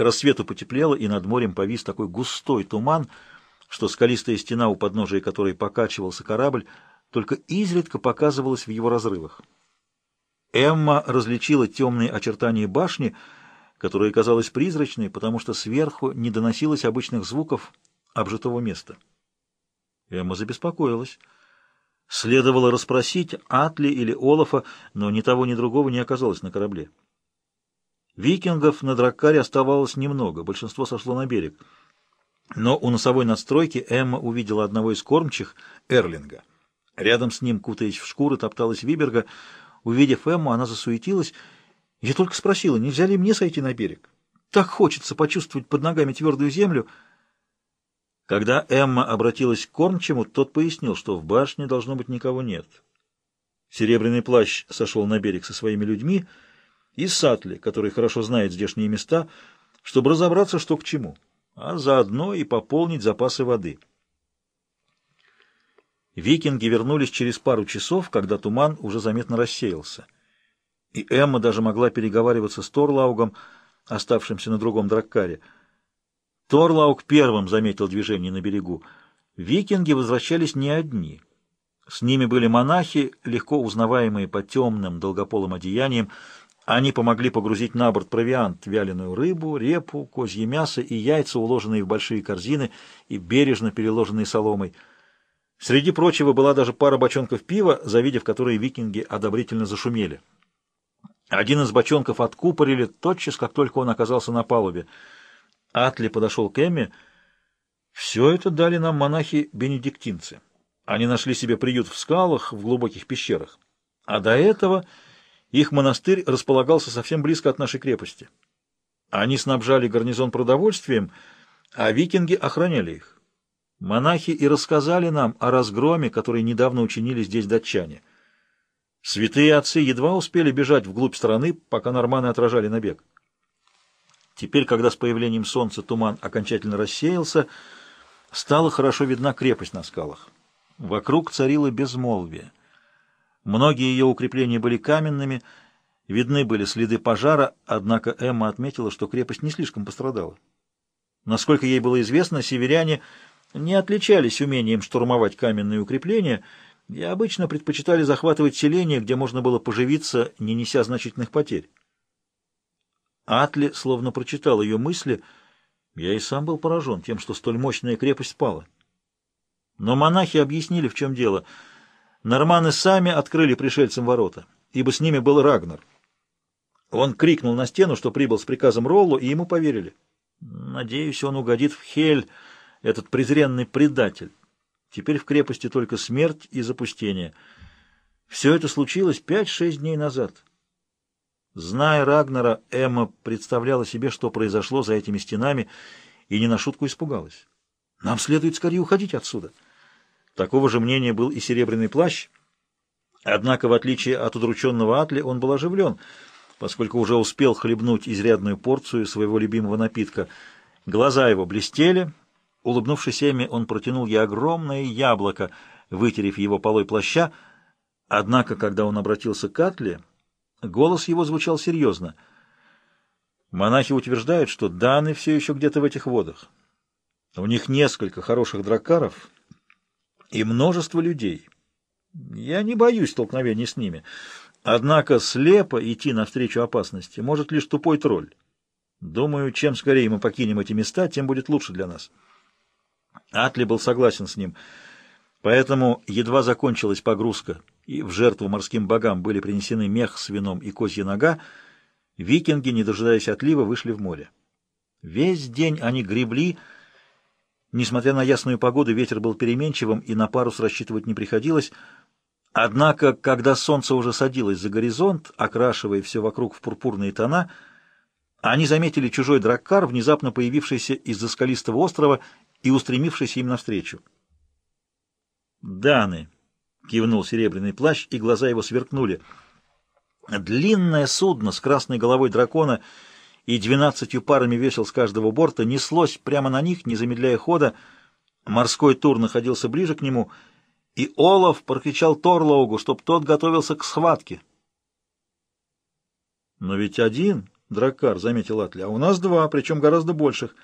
К рассвету потеплело, и над морем повис такой густой туман, что скалистая стена, у подножия которой покачивался корабль, только изредка показывалась в его разрывах. Эмма различила темные очертания башни, которая казалась призрачной, потому что сверху не доносилось обычных звуков обжитого места. Эмма забеспокоилась. Следовало расспросить Атли или Олафа, но ни того, ни другого не оказалось на корабле. Викингов на Драккаре оставалось немного, большинство сошло на берег. Но у носовой надстройки Эмма увидела одного из кормчих, Эрлинга. Рядом с ним, кутаясь в шкуры, топталась Виберга. Увидев Эмму, она засуетилась. Я только спросила, нельзя ли мне сойти на берег? Так хочется почувствовать под ногами твердую землю. Когда Эмма обратилась к кормчему, тот пояснил, что в башне должно быть никого нет. Серебряный плащ сошел на берег со своими людьми — и Сатли, который хорошо знает здешние места, чтобы разобраться, что к чему, а заодно и пополнить запасы воды. Викинги вернулись через пару часов, когда туман уже заметно рассеялся. И Эмма даже могла переговариваться с Торлаугом, оставшимся на другом драккаре. Торлауг первым заметил движение на берегу. Викинги возвращались не одни. С ними были монахи, легко узнаваемые по темным долгополым одеяниям, они помогли погрузить на борт провиант, вяленую рыбу, репу, козье мясо и яйца, уложенные в большие корзины и бережно переложенные соломой. Среди прочего была даже пара бочонков пива, завидев которые викинги одобрительно зашумели. Один из бочонков откупорили тотчас, как только он оказался на палубе. Атли подошел к Эмме. «Все это дали нам монахи-бенедиктинцы. Они нашли себе приют в скалах, в глубоких пещерах. А до этого...» Их монастырь располагался совсем близко от нашей крепости. Они снабжали гарнизон продовольствием, а викинги охраняли их. Монахи и рассказали нам о разгроме, который недавно учинили здесь датчане. Святые отцы едва успели бежать вглубь страны, пока норманы отражали набег. Теперь, когда с появлением солнца туман окончательно рассеялся, стала хорошо видна крепость на скалах. Вокруг царило безмолвие. Многие ее укрепления были каменными, видны были следы пожара, однако Эмма отметила, что крепость не слишком пострадала. Насколько ей было известно, северяне не отличались умением штурмовать каменные укрепления и обычно предпочитали захватывать селения, где можно было поживиться, не неся значительных потерь. Атли словно прочитал ее мысли. Я и сам был поражен тем, что столь мощная крепость спала. Но монахи объяснили, в чем дело — Норманы сами открыли пришельцам ворота, ибо с ними был Рагнар. Он крикнул на стену, что прибыл с приказом Роллу, и ему поверили. Надеюсь, он угодит в Хель, этот презренный предатель. Теперь в крепости только смерть и запустение. Все это случилось пять-шесть дней назад. Зная Рагнара, Эмма представляла себе, что произошло за этими стенами, и не на шутку испугалась. «Нам следует скорее уходить отсюда». Такого же мнения был и серебряный плащ. Однако, в отличие от удрученного Атли, он был оживлен, поскольку уже успел хлебнуть изрядную порцию своего любимого напитка. Глаза его блестели. Улыбнувшись Эмме, он протянул ей огромное яблоко, вытерев его полой плаща. Однако, когда он обратился к Атле, голос его звучал серьезно. Монахи утверждают, что Даны все еще где-то в этих водах. У них несколько хороших дракаров — и множество людей. Я не боюсь столкновений с ними. Однако слепо идти навстречу опасности может лишь тупой тролль. Думаю, чем скорее мы покинем эти места, тем будет лучше для нас. Атли был согласен с ним. Поэтому едва закончилась погрузка, и в жертву морским богам были принесены мех с вином и козья нога, викинги, не дожидаясь отлива, вышли в море. Весь день они гребли, Несмотря на ясную погоду, ветер был переменчивым, и на парус рассчитывать не приходилось. Однако, когда солнце уже садилось за горизонт, окрашивая все вокруг в пурпурные тона, они заметили чужой драккар, внезапно появившийся из-за скалистого острова и устремившийся им навстречу. «Даны!» — кивнул серебряный плащ, и глаза его сверкнули. Длинное судно с красной головой дракона — и двенадцатью парами весел с каждого борта неслось прямо на них, не замедляя хода. Морской тур находился ближе к нему, и Олаф прокричал Торлоугу, чтоб тот готовился к схватке. «Но ведь один Драккар, — заметил Атли, — а у нас два, причем гораздо больших.